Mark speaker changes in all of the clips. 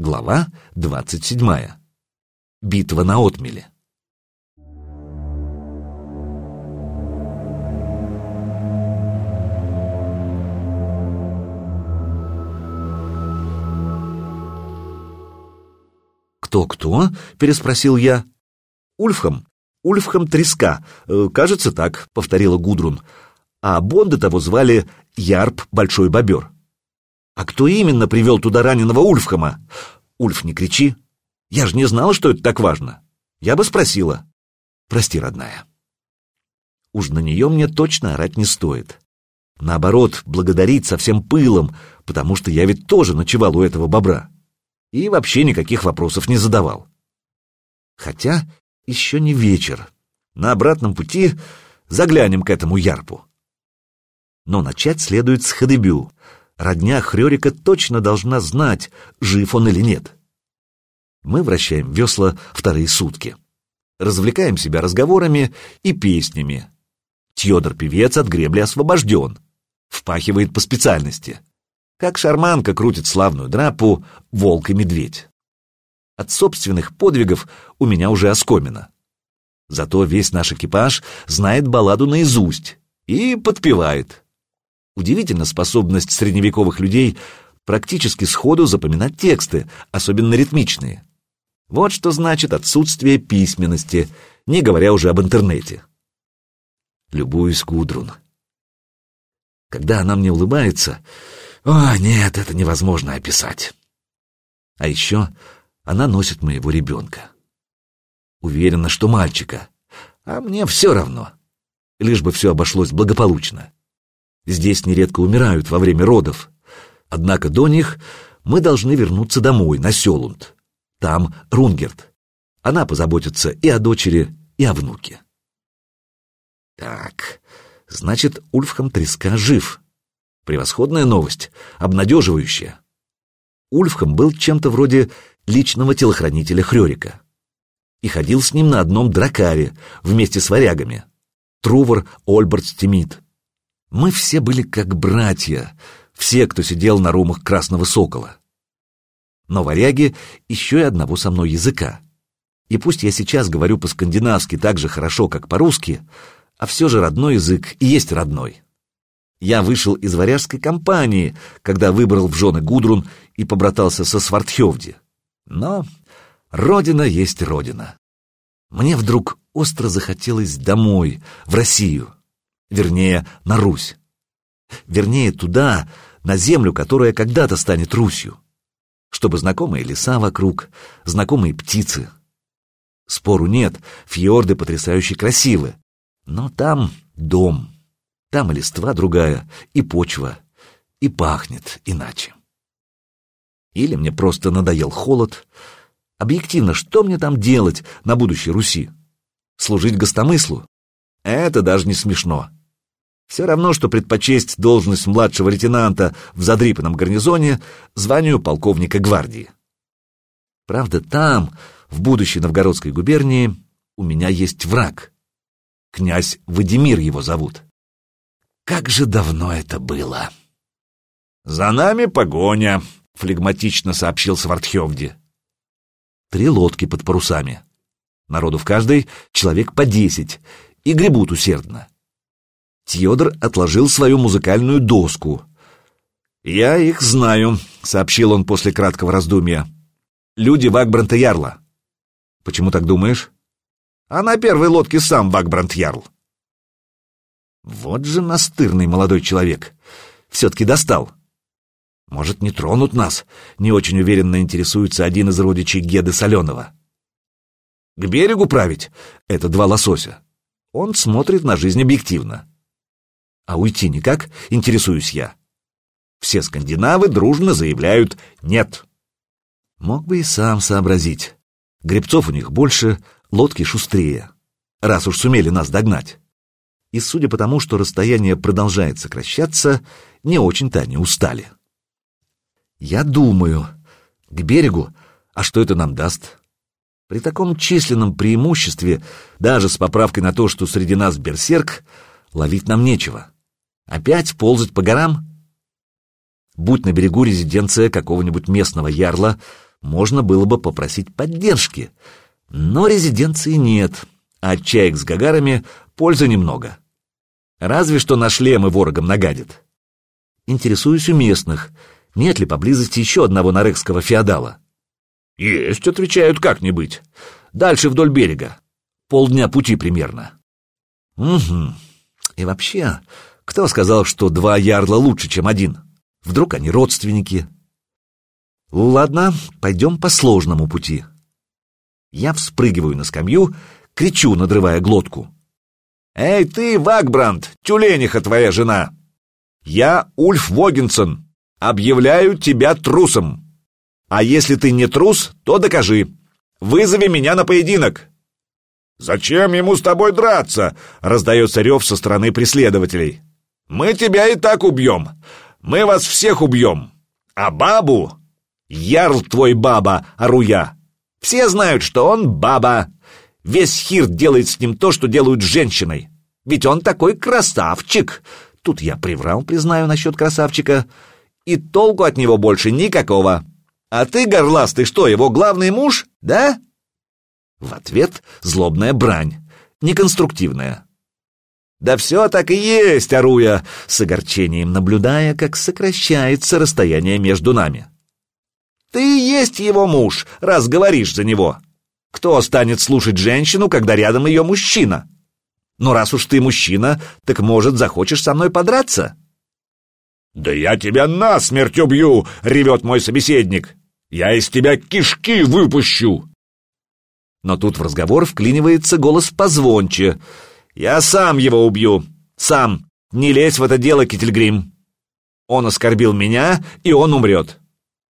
Speaker 1: Глава 27. Битва на отмеле. «Кто-кто?» — переспросил я. «Ульфхам. Ульфхам Треска. Э, кажется, так», — повторила Гудрун. А Бонда того звали Ярб Большой Бобер. А кто именно привел туда раненого Ульфхама? Ульф, не кричи. Я же не знала, что это так важно. Я бы спросила. Прости, родная. Уж на нее мне точно орать не стоит. Наоборот, благодарить со всем пылом, потому что я ведь тоже ночевал у этого бобра. И вообще никаких вопросов не задавал. Хотя еще не вечер. На обратном пути заглянем к этому ярпу. Но начать следует с Хадебю, Родня Хрёрика точно должна знать, жив он или нет. Мы вращаем весла вторые сутки. Развлекаем себя разговорами и песнями. Тьодор-певец от гребли освобожден. Впахивает по специальности. Как шарманка крутит славную драпу «Волк и медведь». От собственных подвигов у меня уже оскомина. Зато весь наш экипаж знает балладу наизусть и подпевает. Удивительна способность средневековых людей практически сходу запоминать тексты, особенно ритмичные. Вот что значит отсутствие письменности, не говоря уже об интернете. Любуюсь Гудрун. Когда она мне улыбается, о, нет, это невозможно описать. А еще она носит моего ребенка. Уверена, что мальчика, а мне все равно, лишь бы все обошлось благополучно. Здесь нередко умирают во время родов. Однако до них мы должны вернуться домой, на Селунд. Там Рунгерт. Она позаботится и о дочери, и о внуке. Так, значит, Ульфхам Треска жив. Превосходная новость, обнадеживающая. Ульфхам был чем-то вроде личного телохранителя Хрёрика. И ходил с ним на одном дракаре вместе с варягами. Трувор Ольберт Стимит. Мы все были как братья, все, кто сидел на румах Красного Сокола. Но варяги еще и одного со мной языка. И пусть я сейчас говорю по-скандинавски так же хорошо, как по-русски, а все же родной язык и есть родной. Я вышел из варяжской компании, когда выбрал в жены Гудрун и побратался со Свартхевди. Но родина есть родина. Мне вдруг остро захотелось домой, в Россию вернее, на Русь. Вернее, туда, на землю, которая когда-то станет Русью. Чтобы знакомые леса вокруг, знакомые птицы. Спору нет, фьорды потрясающе красивы. Но там дом, там и листва другая, и почва, и пахнет иначе. Или мне просто надоел холод. Объективно, что мне там делать на будущей Руси? Служить гостомыслу? Это даже не смешно. Все равно, что предпочесть должность младшего лейтенанта в задрипанном гарнизоне званию полковника гвардии. Правда, там, в будущей Новгородской губернии, у меня есть враг. Князь Вадимир его зовут. Как же давно это было! «За нами погоня», — флегматично сообщил Свартхевди. Три лодки под парусами. Народу в каждой человек по десять, и гребут усердно. Тьодор отложил свою музыкальную доску. «Я их знаю», — сообщил он после краткого раздумья. «Люди Вагбранта Ярла». «Почему так думаешь?» «А на первой лодке сам Вагбрант Ярл». «Вот же настырный молодой человек. Все-таки достал». «Может, не тронут нас?» — не очень уверенно интересуется один из родичей Геды Соленого. «К берегу править?» — это два лосося. Он смотрит на жизнь объективно. А уйти никак, интересуюсь я. Все скандинавы дружно заявляют «нет». Мог бы и сам сообразить. Гребцов у них больше, лодки шустрее, раз уж сумели нас догнать. И судя по тому, что расстояние продолжает сокращаться, не очень-то они устали. Я думаю, к берегу, а что это нам даст? При таком численном преимуществе, даже с поправкой на то, что среди нас берсерк, ловить нам нечего. Опять ползать по горам? Будь на берегу резиденция какого-нибудь местного ярла, можно было бы попросить поддержки, но резиденции нет, а от чаек с гагарами пользы немного. Разве что на шлемы ворогам нагадит. Интересуюсь у местных, нет ли поблизости еще одного нарекского феодала. Есть, отвечают, как не быть. Дальше вдоль берега. Полдня пути примерно. Угу. И вообще, кто сказал, что два ярла лучше, чем один? Вдруг они родственники? Ладно, пойдем по сложному пути. Я вспрыгиваю на скамью, кричу, надрывая глотку. «Эй ты, Вагбранд, тюлениха твоя жена! Я Ульф Вогинсон, объявляю тебя трусом! А если ты не трус, то докажи! Вызови меня на поединок!» «Зачем ему с тобой драться?» — раздается рев со стороны преследователей. «Мы тебя и так убьем! Мы вас всех убьем! А бабу...» «Ярл твой баба, ору я! Все знают, что он баба! Весь хир делает с ним то, что делают с женщиной! Ведь он такой красавчик!» Тут я приврал, признаю, насчет красавчика. И толку от него больше никакого. А ты, горластый, что, его главный муж, да? В ответ злобная брань, неконструктивная. «Да все так и есть, оруя!» с огорчением наблюдая, как сокращается расстояние между нами. «Ты и есть его муж, раз говоришь за него. Кто станет слушать женщину, когда рядом ее мужчина? Но раз уж ты мужчина, так, может, захочешь со мной подраться?» «Да я тебя насмерть убью!» — ревет мой собеседник. «Я из тебя кишки выпущу!» Но тут в разговор вклинивается голос позвонче. «Я сам его убью! Сам! Не лезь в это дело, Кительгрим! Он оскорбил меня, и он умрет!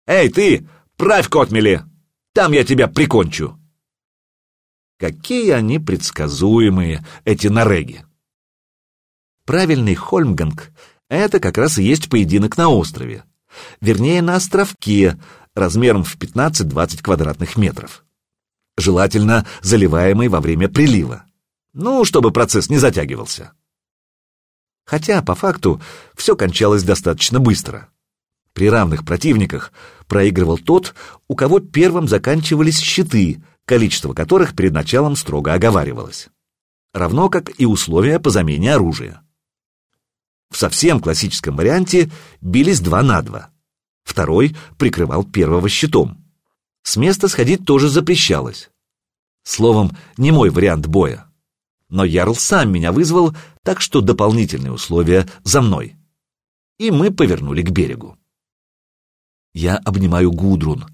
Speaker 1: Эй, ты, правь к отмели! Там я тебя прикончу!» Какие они предсказуемые, эти нареги! Правильный Хольмганг — это как раз и есть поединок на острове. Вернее, на островке, размером в 15-20 квадратных метров желательно заливаемый во время прилива. Ну, чтобы процесс не затягивался. Хотя, по факту, все кончалось достаточно быстро. При равных противниках проигрывал тот, у кого первым заканчивались щиты, количество которых перед началом строго оговаривалось. Равно как и условия по замене оружия. В совсем классическом варианте бились два на два. Второй прикрывал первого щитом. С места сходить тоже запрещалось. Словом, не мой вариант боя. Но Ярл сам меня вызвал, так что дополнительные условия за мной. И мы повернули к берегу. Я обнимаю Гудрун.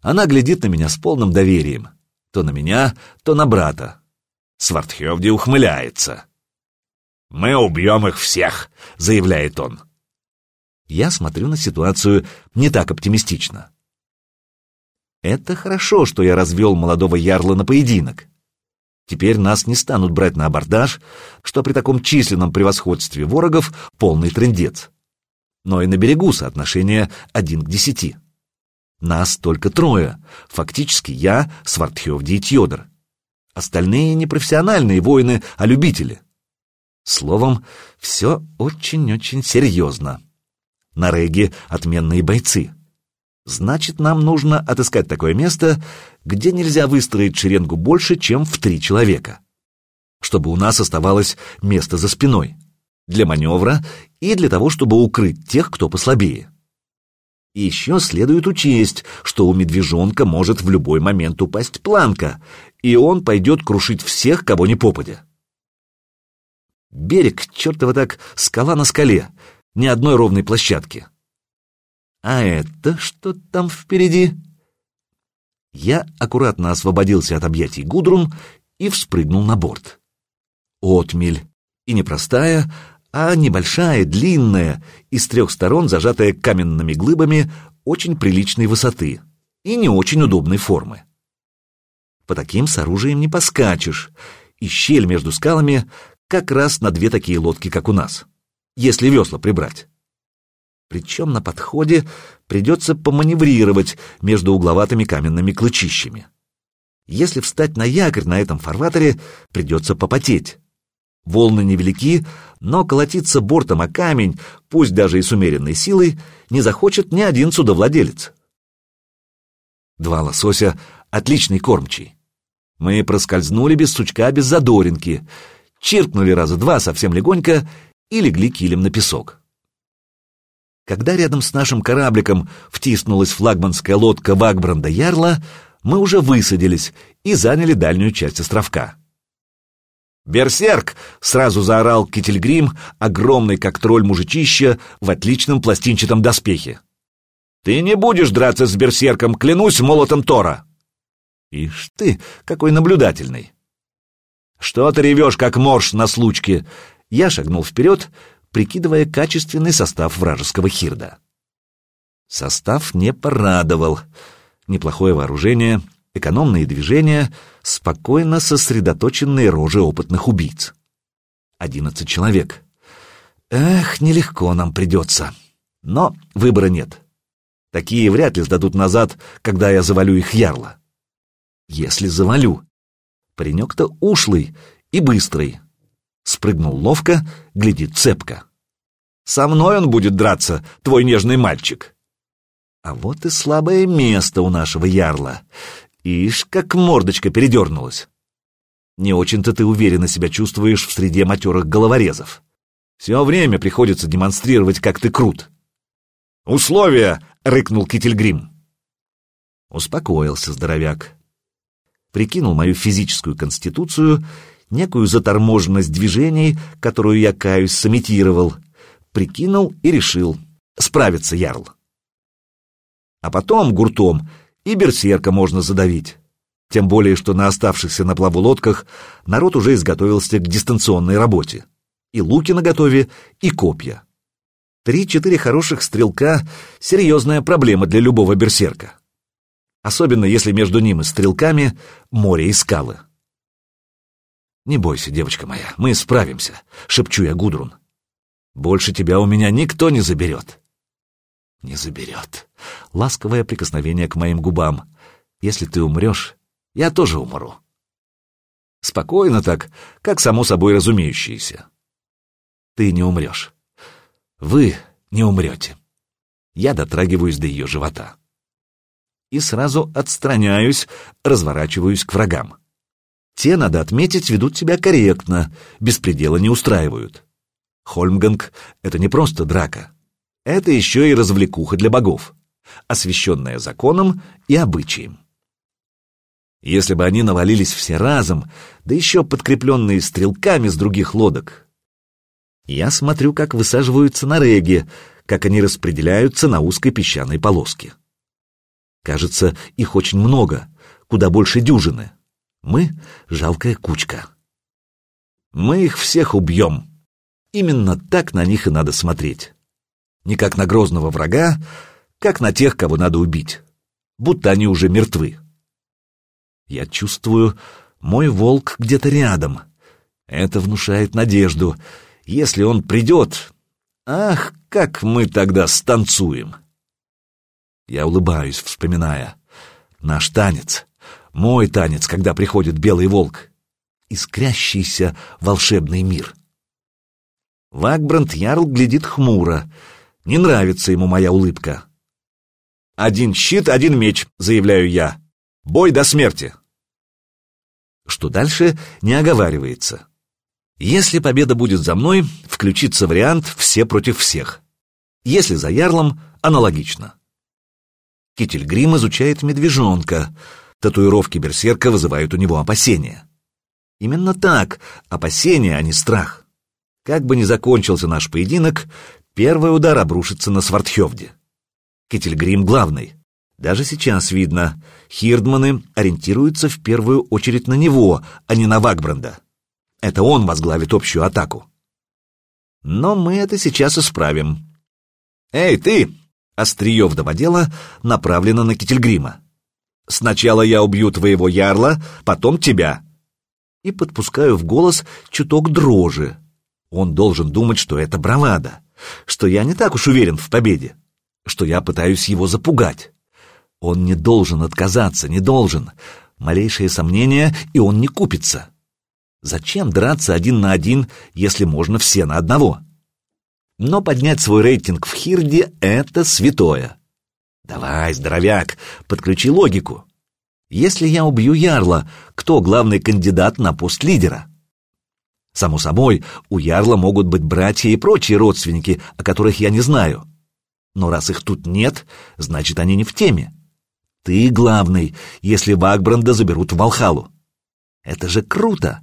Speaker 1: Она глядит на меня с полным доверием. То на меня, то на брата. Свартхевди ухмыляется. «Мы убьем их всех», — заявляет он. Я смотрю на ситуацию не так оптимистично. Это хорошо, что я развел молодого ярла на поединок. Теперь нас не станут брать на абордаж, что при таком численном превосходстве ворогов полный трындец. Но и на берегу соотношение один к десяти. Нас только трое, фактически я, Свартхевди и Тьодор. Остальные не профессиональные воины, а любители. Словом, все очень-очень серьезно. На Реге отменные бойцы. Значит, нам нужно отыскать такое место, где нельзя выстроить шеренгу больше, чем в три человека. Чтобы у нас оставалось место за спиной. Для маневра и для того, чтобы укрыть тех, кто послабее. И еще следует учесть, что у медвежонка может в любой момент упасть планка, и он пойдет крушить всех, кого не попадя. Берег, чертова так, скала на скале, ни одной ровной площадки. А это что там впереди? Я аккуратно освободился от объятий Гудрун и вспрыгнул на борт. Отмель. И не простая, а небольшая, длинная, и с трех сторон зажатая каменными глыбами очень приличной высоты и не очень удобной формы. По таким с оружием не поскачешь, и щель между скалами как раз на две такие лодки, как у нас, если весла прибрать. Причем на подходе придется поманеврировать между угловатыми каменными клычищами. Если встать на якорь на этом фарватере, придется попотеть. Волны невелики, но колотиться бортом о камень, пусть даже и с умеренной силой, не захочет ни один судовладелец. Два лосося — отличный кормчий. Мы проскользнули без сучка, без задоринки, чиркнули раза два совсем легонько и легли килем на песок. Когда рядом с нашим корабликом втиснулась флагманская лодка Вагбранда Ярла, мы уже высадились и заняли дальнюю часть островка. «Берсерк!» — сразу заорал Кительгрим, огромный как тролль мужичища в отличном пластинчатом доспехе. «Ты не будешь драться с берсерком, клянусь молотом Тора!» «Ишь ты, какой наблюдательный!» «Что ты ревешь, как морж на случке?» Я шагнул вперед, прикидывая качественный состав вражеского хирда. Состав не порадовал. Неплохое вооружение, экономные движения, спокойно сосредоточенные рожи опытных убийц. Одиннадцать человек. Эх, нелегко нам придется. Но выбора нет. Такие вряд ли сдадут назад, когда я завалю их ярло. Если завалю. Паренек-то ушлый и быстрый. Спрыгнул ловко, глядит цепко. Со мной он будет драться, твой нежный мальчик. А вот и слабое место у нашего ярла. Ишь, как мордочка передернулась. Не очень-то ты уверенно себя чувствуешь в среде матерых головорезов. Все время приходится демонстрировать, как ты крут. «Условия!» — рыкнул Кительгрим. Успокоился здоровяк. Прикинул мою физическую конституцию, некую заторможенность движений, которую я, каюсь, сымитировал, прикинул и решил — справиться, Ярл. А потом гуртом и берсерка можно задавить. Тем более, что на оставшихся на плаву лодках народ уже изготовился к дистанционной работе. И луки наготове, и копья. Три-четыре хороших стрелка — серьезная проблема для любого берсерка. Особенно, если между ним и стрелками море и скалы. «Не бойся, девочка моя, мы справимся», — шепчу я Гудрун. «Больше тебя у меня никто не заберет». «Не заберет», ласковое прикосновение к моим губам. «Если ты умрешь, я тоже умру». Спокойно так, как само собой разумеющееся. Ты не умрешь. Вы не умрете. Я дотрагиваюсь до ее живота. И сразу отстраняюсь, разворачиваюсь к врагам. Те, надо отметить, ведут себя корректно, беспредела не устраивают. Хольмганг — это не просто драка. Это еще и развлекуха для богов освященное законом и обычаем. Если бы они навалились все разом, да еще подкрепленные стрелками с других лодок. Я смотрю, как высаживаются на реге, как они распределяются на узкой песчаной полоске. Кажется, их очень много, куда больше дюжины. Мы — жалкая кучка. Мы их всех убьем. Именно так на них и надо смотреть. Не как на грозного врага, как на тех, кого надо убить, будто они уже мертвы. Я чувствую, мой волк где-то рядом. Это внушает надежду. Если он придет, ах, как мы тогда станцуем. Я улыбаюсь, вспоминая. Наш танец, мой танец, когда приходит белый волк. Искрящийся волшебный мир. Вагбранд Ярл глядит хмуро. Не нравится ему моя улыбка. «Один щит, один меч», — заявляю я. «Бой до смерти». Что дальше, не оговаривается. Если победа будет за мной, включится вариант «все против всех». Если за ярлом, аналогично. Кительгрим изучает медвежонка. Татуировки берсерка вызывают у него опасения. Именно так, опасения, а не страх. Как бы ни закончился наш поединок, первый удар обрушится на Свартхевде. Кительгрим главный. Даже сейчас видно, хирдманы ориентируются в первую очередь на него, а не на Вагбранда. Это он возглавит общую атаку. Но мы это сейчас исправим. «Эй, ты!» — острие вдоводела направлено на Кительгрима. «Сначала я убью твоего ярла, потом тебя!» И подпускаю в голос чуток дрожи. Он должен думать, что это бравада, что я не так уж уверен в победе что я пытаюсь его запугать. Он не должен отказаться, не должен. Малейшее сомнение, и он не купится. Зачем драться один на один, если можно все на одного? Но поднять свой рейтинг в Хирде — это святое. Давай, здоровяк, подключи логику. Если я убью Ярла, кто главный кандидат на пост лидера? Само собой, у Ярла могут быть братья и прочие родственники, о которых я не знаю. Но раз их тут нет, значит, они не в теме. Ты главный, если Вагбранда заберут в Валхалу. Это же круто!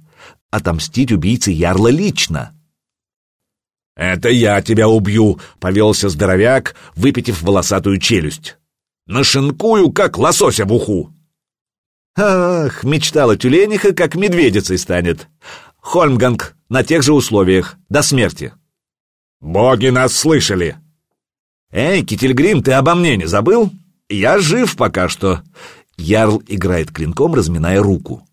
Speaker 1: Отомстить убийце Ярла лично.
Speaker 2: «Это я тебя убью!» — повелся здоровяк, выпитив волосатую челюсть. «Нашинкую, как лосося в уху!»
Speaker 1: «Ах, мечтала тюлениха, как медведицей станет. Хольмганг на тех же условиях, до смерти».
Speaker 2: «Боги нас слышали!»
Speaker 1: «Эй, Кительгрим, ты обо мне не забыл? Я жив пока что!» Ярл играет клинком, разминая руку.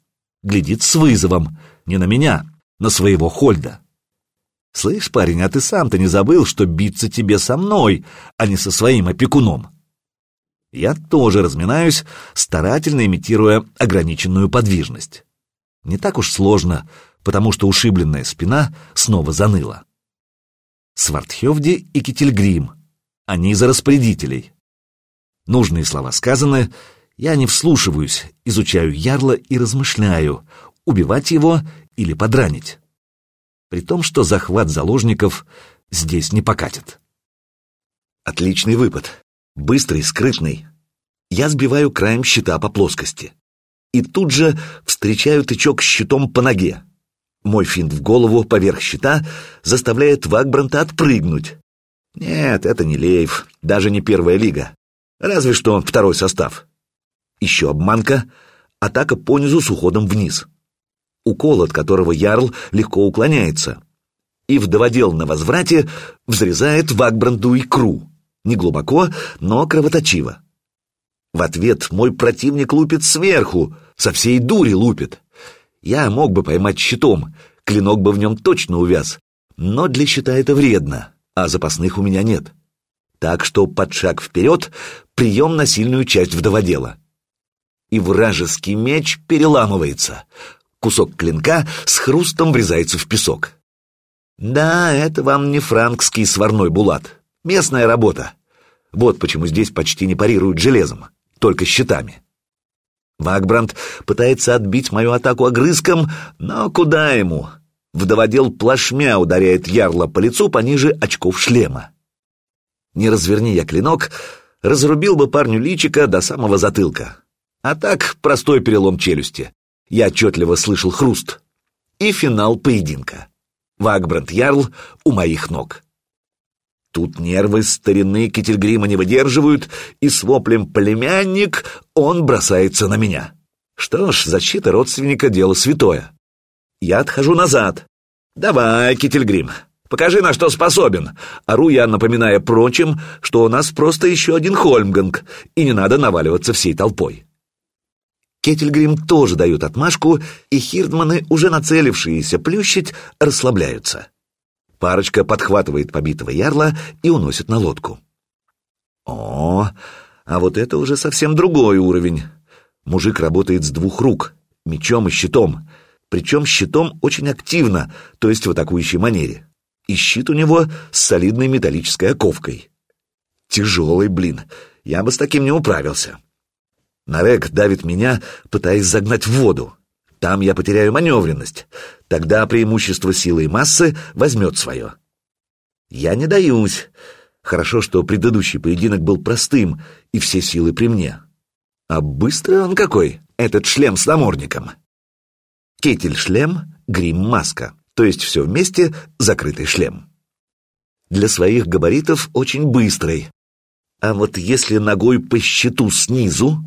Speaker 1: Глядит с вызовом. Не на меня, на своего Хольда. «Слышь, парень, а ты сам-то не забыл, что биться тебе со мной, а не со своим опекуном?» Я тоже разминаюсь, старательно имитируя ограниченную подвижность. Не так уж сложно, потому что ушибленная спина снова заныла. Свартхевди и Кительгрим. Они за распорядителей. Нужные слова сказаны, я не вслушиваюсь, изучаю ярла и размышляю, убивать его или подранить. При том, что захват заложников здесь не покатит. Отличный выпад. Быстрый, скрытный. Я сбиваю краем щита по плоскости. И тут же встречаю тычок щитом по ноге. Мой финт в голову поверх щита заставляет Вагбранта отпрыгнуть. Нет, это не Лейв, даже не первая лига. Разве что второй состав. Еще обманка, атака понизу с уходом вниз. Укол, от которого Ярл легко уклоняется. И вдоводел на возврате взрезает Вагбранду икру не глубоко, но кровоточиво. В ответ мой противник лупит сверху, со всей дури лупит. Я мог бы поймать щитом, клинок бы в нем точно увяз, но для щита это вредно, а запасных у меня нет. Так что под шаг вперед прием на сильную часть вдоводела. И вражеский меч переламывается. Кусок клинка с хрустом врезается в песок. Да, это вам не франкский сварной булат. Местная работа. Вот почему здесь почти не парируют железом, только щитами. Вагбранд пытается отбить мою атаку огрызком, но куда ему? Вдоводел плашмя ударяет ярла по лицу пониже очков шлема. Не разверни я клинок, разрубил бы парню личика до самого затылка. А так простой перелом челюсти. Я отчетливо слышал хруст. И финал поединка. Вагбранд Ярл у моих ног. Тут нервы старины Кительгрима не выдерживают, и с воплем «племянник» он бросается на меня. Что ж, защита родственника — дело святое. Я отхожу назад. «Давай, Кительгрим, покажи, на что способен». Ору я, напоминая прочим, что у нас просто еще один Хольмганг, и не надо наваливаться всей толпой. Кетельгрим тоже дают отмашку, и хирдманы, уже нацелившиеся плющить, расслабляются. Парочка подхватывает побитого ярла и уносит на лодку. О, а вот это уже совсем другой уровень. Мужик работает с двух рук, мечом и щитом. Причем щитом очень активно, то есть в атакующей манере. И щит у него с солидной металлической оковкой. Тяжелый, блин, я бы с таким не управился. Нарек давит меня, пытаясь загнать в воду. Там я потеряю маневренность. Тогда преимущество силы и массы возьмет свое. Я не даюсь. Хорошо, что предыдущий поединок был простым, и все силы при мне. А быстрый он какой, этот шлем с намордником. Кетель-шлем, грим-маска, то есть все вместе закрытый шлем. Для своих габаритов очень быстрый. А вот если ногой по щиту снизу...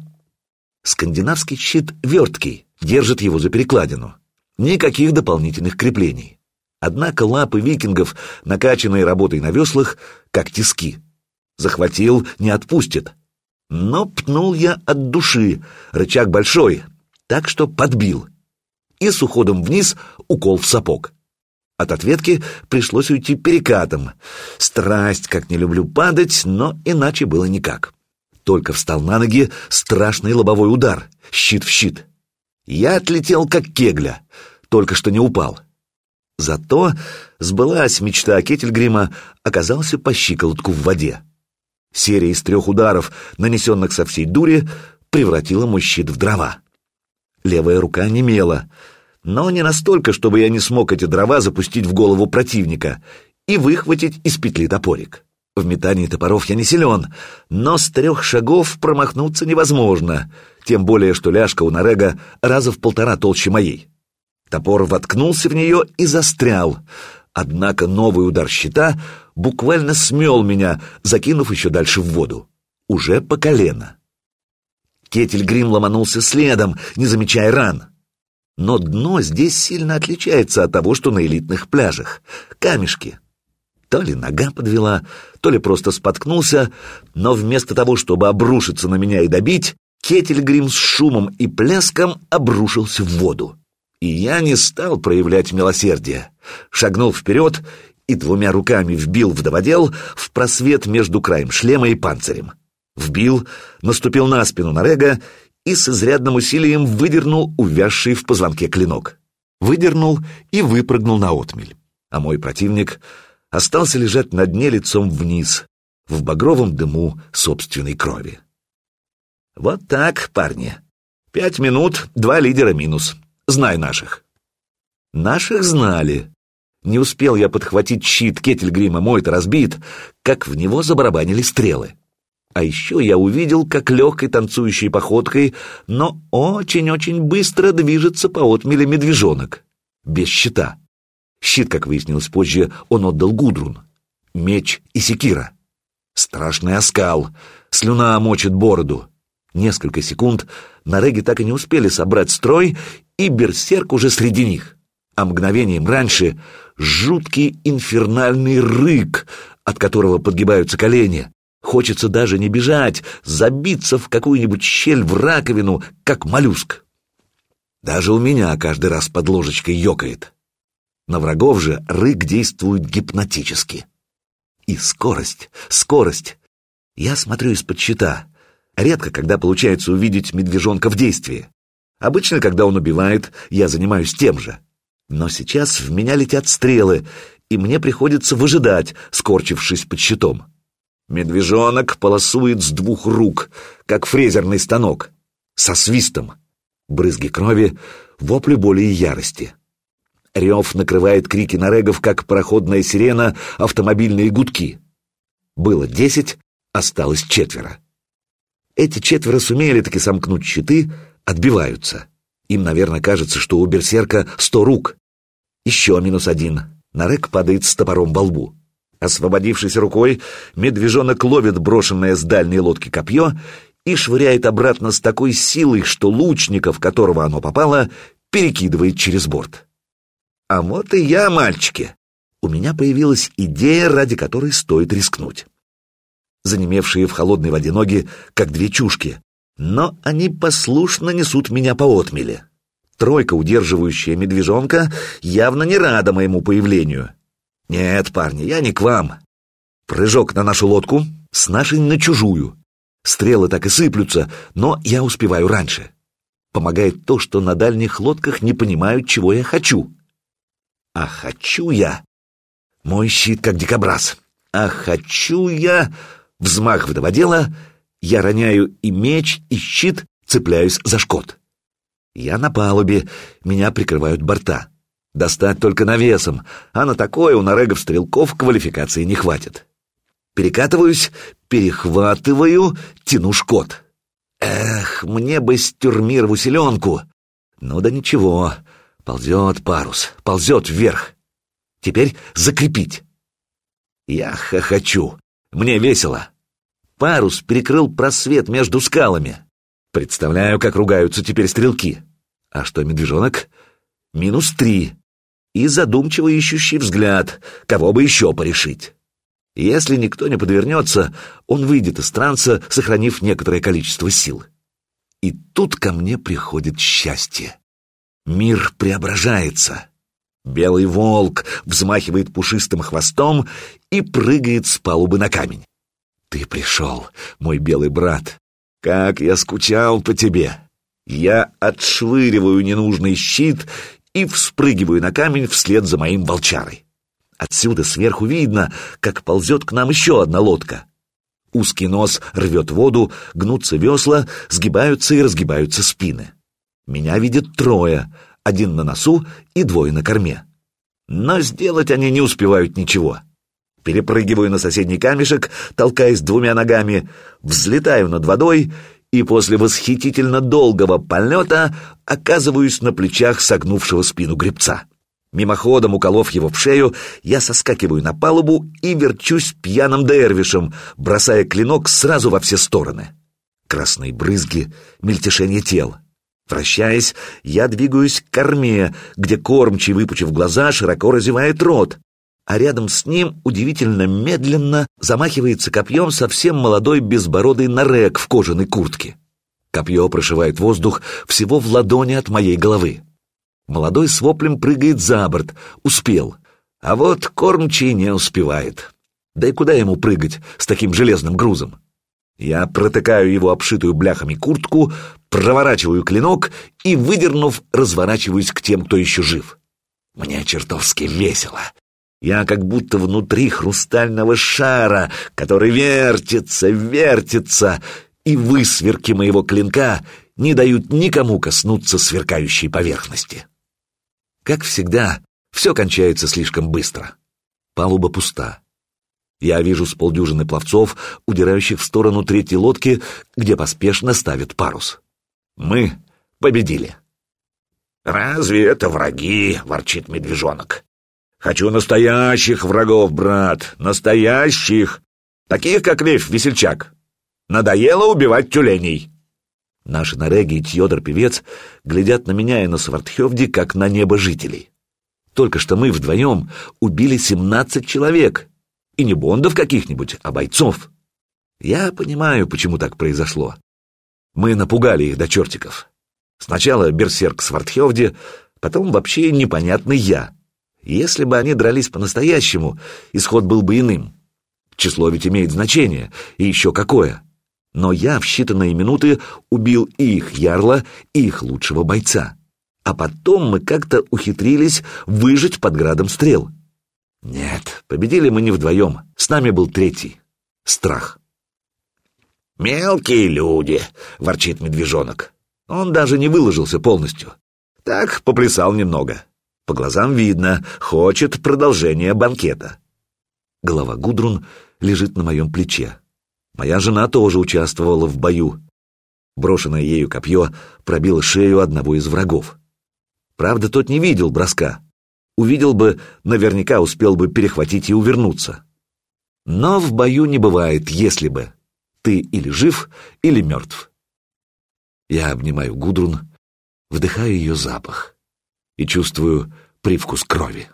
Speaker 1: Скандинавский щит верткий, держит его за перекладину. Никаких дополнительных креплений. Однако лапы викингов, накачанные работой на веслах, как тиски. Захватил, не отпустит. Но пнул я от души, рычаг большой, так что подбил. И с уходом вниз укол в сапог. От ответки пришлось уйти перекатом. Страсть, как не люблю падать, но иначе было никак. Только встал на ноги страшный лобовой удар, щит в щит. Я отлетел как кегля, только что не упал. Зато сбылась мечта Кетельгрима, оказался по щиколотку в воде. Серия из трех ударов, нанесенных со всей дури, превратила мой щит в дрова. Левая рука немела, но не настолько, чтобы я не смог эти дрова запустить в голову противника и выхватить из петли топорик. В метании топоров я не силен, но с трех шагов промахнуться невозможно, тем более, что ляжка у Нарега раза в полтора толще моей. Топор воткнулся в нее и застрял, однако новый удар щита буквально смел меня, закинув еще дальше в воду, уже по колено. Кетельгрим ломанулся следом, не замечая ран. Но дно здесь сильно отличается от того, что на элитных пляжах. Камешки. То ли нога подвела, то ли просто споткнулся, но вместо того, чтобы обрушиться на меня и добить, Кетельгрим с шумом и пляском обрушился в воду. И я не стал проявлять милосердие. Шагнул вперед и двумя руками вбил вдоводел в просвет между краем шлема и панцирем. Вбил, наступил на спину Нарега и с изрядным усилием выдернул увязший в позвонке клинок. Выдернул и выпрыгнул на отмель. А мой противник остался лежать на дне лицом вниз, в багровом дыму собственной крови. Вот так, парни. Пять минут, два лидера минус. Знай наших. Наших знали. Не успел я подхватить щит Кетельгрима, мой-то разбит, как в него забарабанили стрелы. А еще я увидел, как легкой танцующей походкой, но очень-очень быстро движется по отмеле медвежонок. Без щита. Щит, как выяснилось позже, он отдал Гудрун. Меч и секира. Страшный оскал. Слюна мочит бороду. Несколько секунд Нареги так и не успели собрать строй, и берсерк уже среди них. А мгновением раньше жуткий инфернальный рык, от которого подгибаются колени, Хочется даже не бежать, забиться в какую-нибудь щель в раковину, как моллюск. Даже у меня каждый раз под ложечкой ёкает. На врагов же рык действует гипнотически. И скорость, скорость. Я смотрю из-под щита. Редко, когда получается увидеть медвежонка в действии. Обычно, когда он убивает, я занимаюсь тем же. Но сейчас в меня летят стрелы, и мне приходится выжидать, скорчившись под щитом. Медвежонок полосует с двух рук, как фрезерный станок, со свистом. Брызги крови, вопли боли и ярости. Рев накрывает крики нарегов, как пароходная сирена, автомобильные гудки. Было десять, осталось четверо. Эти четверо сумели таки сомкнуть щиты, отбиваются. Им, наверное, кажется, что у берсерка сто рук. Еще минус один. Нарек падает с топором во лбу. Освободившись рукой, медвежонок ловит брошенное с дальней лодки копье и швыряет обратно с такой силой, что лучника, в которого оно попало, перекидывает через борт. А вот и я, мальчики. У меня появилась идея, ради которой стоит рискнуть. Занемевшие в холодной воде ноги, как две чушки, но они послушно несут меня по отмеле. Тройка, удерживающая медвежонка, явно не рада моему появлению — «Нет, парни, я не к вам. Прыжок на нашу лодку, с нашей на чужую. Стрелы так и сыплются, но я успеваю раньше. Помогает то, что на дальних лодках не понимают, чего я хочу. А хочу я... Мой щит как дикобраз. А хочу я... Взмах вдоводела, я роняю и меч, и щит, цепляюсь за шкот. Я на палубе, меня прикрывают борта. Достать только навесом, а на такое у нарегов-стрелков квалификации не хватит. Перекатываюсь, перехватываю, тяну шкот. Эх, мне бы стюрмирову селенку. Ну да ничего, ползет парус, ползет вверх. Теперь закрепить. Я хохочу, мне весело. Парус перекрыл просвет между скалами. Представляю, как ругаются теперь стрелки. А что, медвежонок? Минус три и задумчиво ищущий взгляд, кого бы еще порешить. Если никто не подвернется, он выйдет из транса, сохранив некоторое количество сил. И тут ко мне приходит счастье. Мир преображается. Белый волк взмахивает пушистым хвостом и прыгает с палубы на камень. Ты пришел, мой белый брат. Как я скучал по тебе. Я отшвыриваю ненужный щит и вспрыгиваю на камень вслед за моим волчарой. Отсюда сверху видно, как ползет к нам еще одна лодка. Узкий нос рвет воду, гнутся весла, сгибаются и разгибаются спины. Меня видят трое, один на носу и двое на корме. Но сделать они не успевают ничего. Перепрыгиваю на соседний камешек, толкаясь двумя ногами, взлетаю над водой и после восхитительно долгого полета оказываюсь на плечах согнувшего спину гребца. Мимоходом уколов его в шею, я соскакиваю на палубу и верчусь пьяным дервишем, бросая клинок сразу во все стороны. Красные брызги, мельтешение тел. Вращаясь, я двигаюсь к корме, где кормчий, выпучив глаза, широко разевает рот, а рядом с ним удивительно медленно замахивается копьем совсем молодой безбородый нарек в кожаной куртке. Копье прошивает воздух всего в ладони от моей головы. Молодой с воплем прыгает за борт, успел. А вот кормчий не успевает. Да и куда ему прыгать с таким железным грузом? Я протыкаю его обшитую бляхами куртку, проворачиваю клинок и, выдернув, разворачиваюсь к тем, кто еще жив. Мне чертовски весело. Я как будто внутри хрустального шара, который вертится, вертится, и высверки моего клинка не дают никому коснуться сверкающей поверхности. Как всегда, все кончается слишком быстро. Палуба пуста. Я вижу с полдюжины пловцов, удирающих в сторону третьей лодки, где поспешно ставят парус. Мы победили.
Speaker 2: «Разве это враги?» — ворчит медвежонок. Хочу настоящих врагов, брат, настоящих, таких, как Лев Весельчак. Надоело убивать тюленей.
Speaker 1: Наши нареги и Тьодор-певец глядят на меня и на Свардхевди, как на небо жителей. Только что мы вдвоем убили семнадцать человек. И не бондов каких-нибудь, а бойцов. Я понимаю, почему так произошло. Мы напугали их до чертиков. Сначала берсерк Свардхевди, потом вообще непонятный я. Если бы они дрались по-настоящему, исход был бы иным. Число ведь имеет значение, и еще какое. Но я в считанные минуты убил и их ярла, и их лучшего бойца. А потом мы как-то ухитрились выжить под градом стрел. Нет, победили мы не вдвоем, с нами был третий. Страх.
Speaker 2: «Мелкие люди», — ворчит медвежонок. Он даже не выложился полностью. Так поплясал немного. По глазам видно, хочет продолжения банкета.
Speaker 1: Голова Гудрун лежит на моем плече. Моя жена тоже участвовала в бою. Брошенное ею копье пробило шею одного из врагов. Правда, тот не видел броска. Увидел бы, наверняка успел бы перехватить и увернуться. Но в бою не бывает, если бы. Ты или жив, или мертв. Я обнимаю Гудрун, вдыхаю ее запах и чувствую привкус крови.